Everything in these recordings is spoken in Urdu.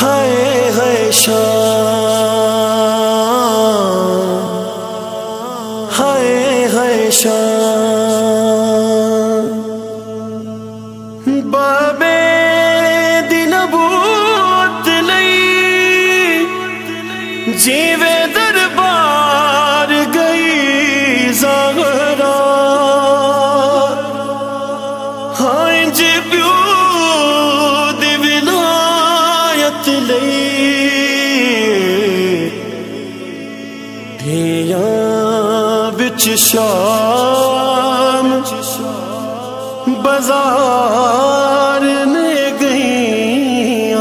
ہائے ہائے ہائے ہائے بابے دن بوت لئی جیوے شام بازار نے گئیاں۔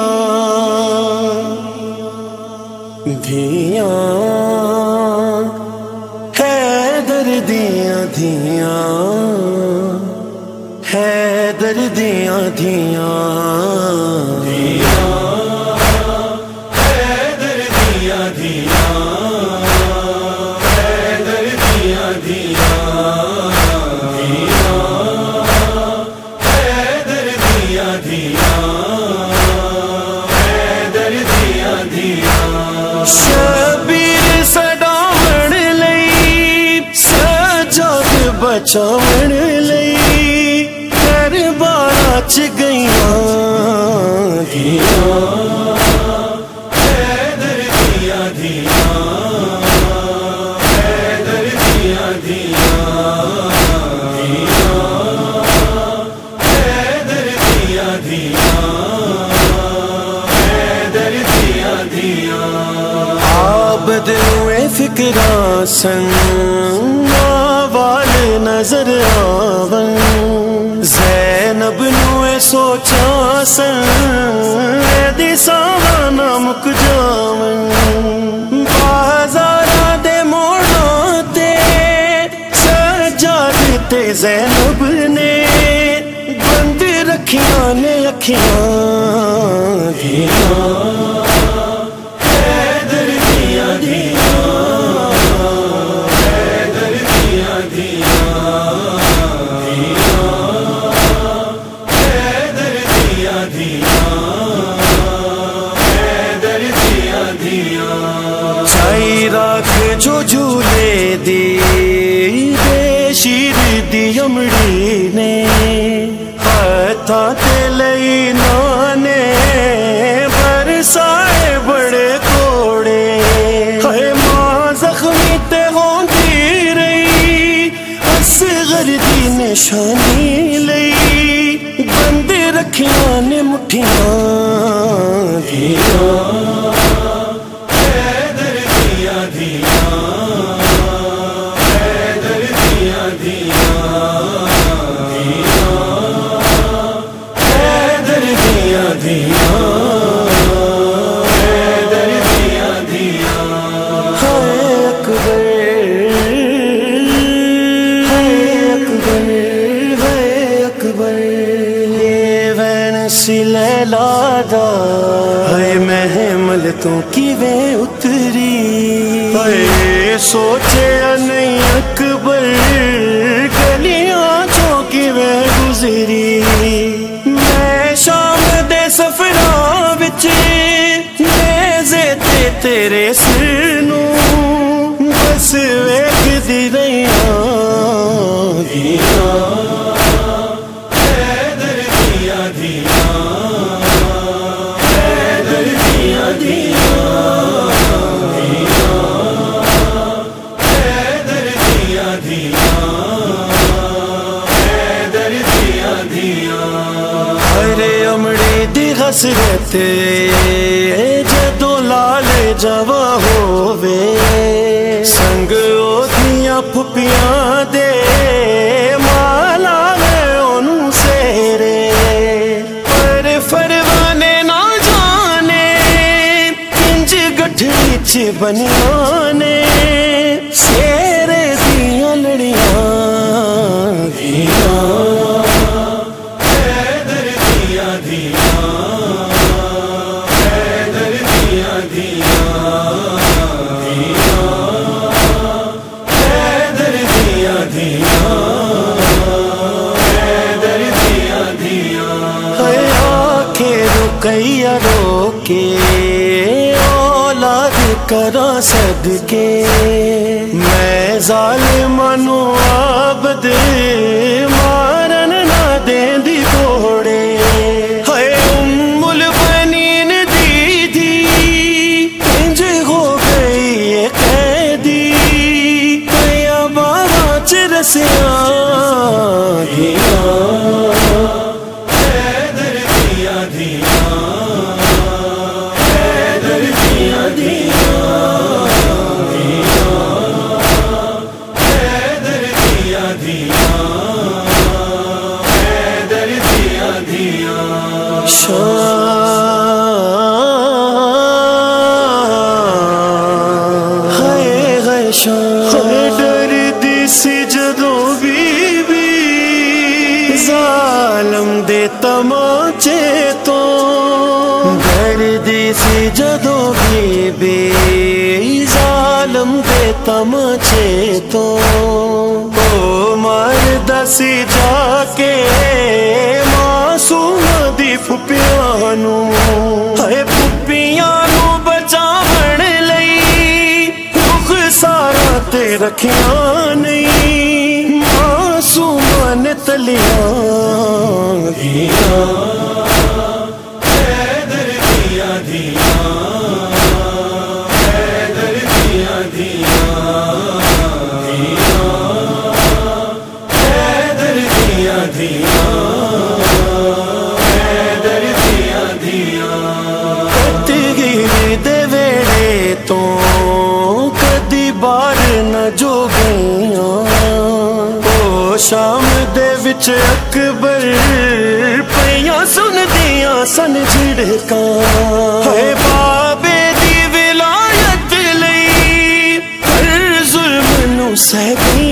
دھیاں ہے دردیاں دھیاں۔ ہے دردیاں دھیاں۔ سجاد بچاون لئی دربار چ گئیاں دھیاں آبد ہوئے فکرا سن نظر آون۔ زینب نوے سوچا سن دی ساوانا مک جاون۔ بازار دے موڑوں تے سجاد تے زینب نے۔ بند رکھیاں نے اکھیاں دھیاں چائی راکھ جو جھولے دی بے شیر دی امڑی نے ہاتھا تے لئی نانے برسائے بڑے کوڑے ہے ماں زخمی تے ہوں ہوندی رہی اصغر دی نشانی لئی مٹھیاں نے مٹھیاں دھیاں لادا۔ ہے محمل تو کی وے اتری؟ ہے سوچے نہیں اکبر، گلیاں چوکی وے گزری؟ امڑی دی حسرت جدو لال جوا ہووے۔ سنگ اوتیاں پھپیاں دے، مالا ہے سیرے۔ پر فروانے نہ جانے کنج گٹھڑی چ کرا صدقے۔ میں ظالمانو عبد مارن نہ دین دی کوڑے ہائے ام البنین دی دی انج ہو گئی یہ قیدی۔ کیا بارا چرسیاں۔ دی سی جدوں بی بی ظالم دے تماچے تو ڈر دی سی جدوں بی بی ظالم دے تماچے تو مار جا کے معصوم دی پھپیاں نو ہائے پھپیاں نو بچاون لئی رخ سارا تے رکھیاں نہیں معصوم نے تلیاں دھیاں نہ جو گئیاں او شام دے وچ اکبر پیاں سن دیاں سن جھڑکاں ہے بابے دی ولایت لئی ہر ظلم نو سہی